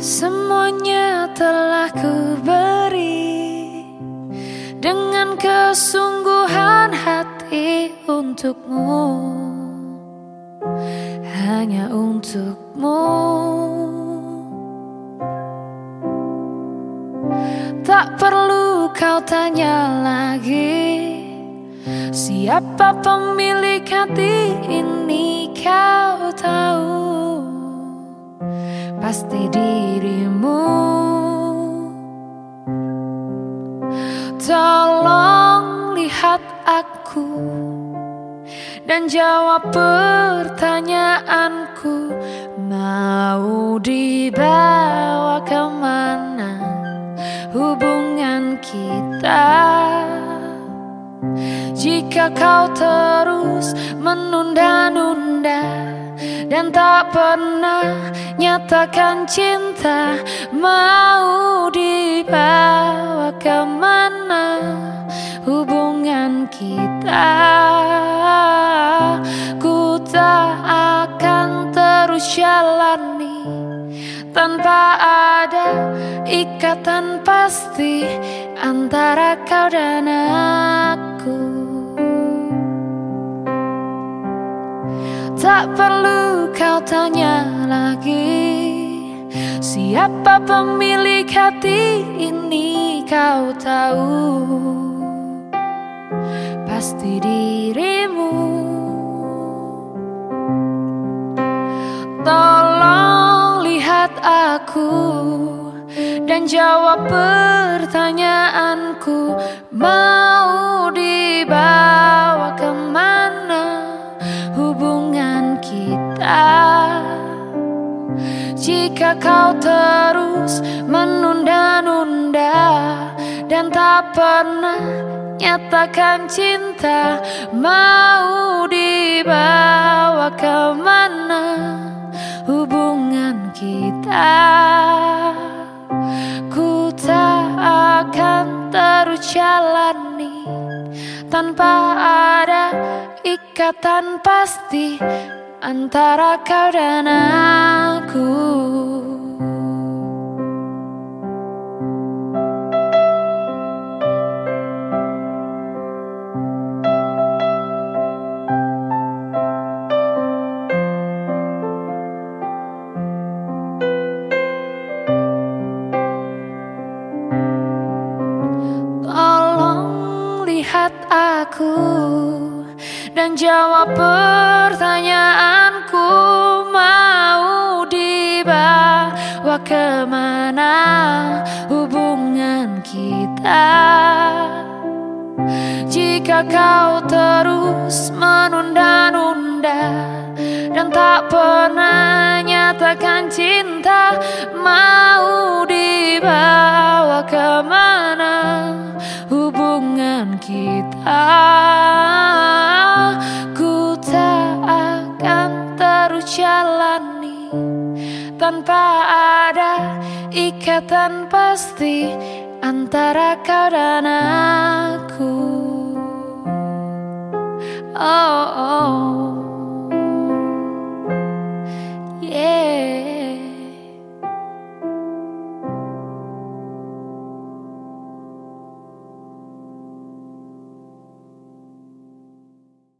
Semuanya telah ku beri Dengan kesungguhan hati untukmu. Hanya untukmu. Tak perlu kau tanya lagi Siapa pemilik hati ini kau? Pasti dirimu. Tolong lihat aku Dan jawab pertanyaanku. Mau dibawa ke mana hubungan kita Jika kau terus menunda-nunda Dan tak pernah nyatakan cinta Mau dibawa ke mana hubungan kita? Ku tak akan terus jalani Tanpa ada ikatan pasti Antara kau dan aku Tak perlu kau tanya lagi. Siapa pemilik hati ini kau tahu? Pasti dirimu. Tolong lihat aku dan jawab pertanyaanku. Mau Jika kau terus menunda-nunda Dan tak pernah nyatakan cinta Mau dibawa ke mana hubungan kita? Ku tak akan terus jalani Tanpa ada ikatan pasti Antara kau dan aku. Lihat aku dan jawab pertanyaanku mau dibawa ke mana hubungan kita? Jika kau terus menunda-nunda dan tak pernah nyatakan cinta mau dibawa ke mana hubungan kita Tanpa ada ikatan pasti Antara kau dan aku Oh, oh.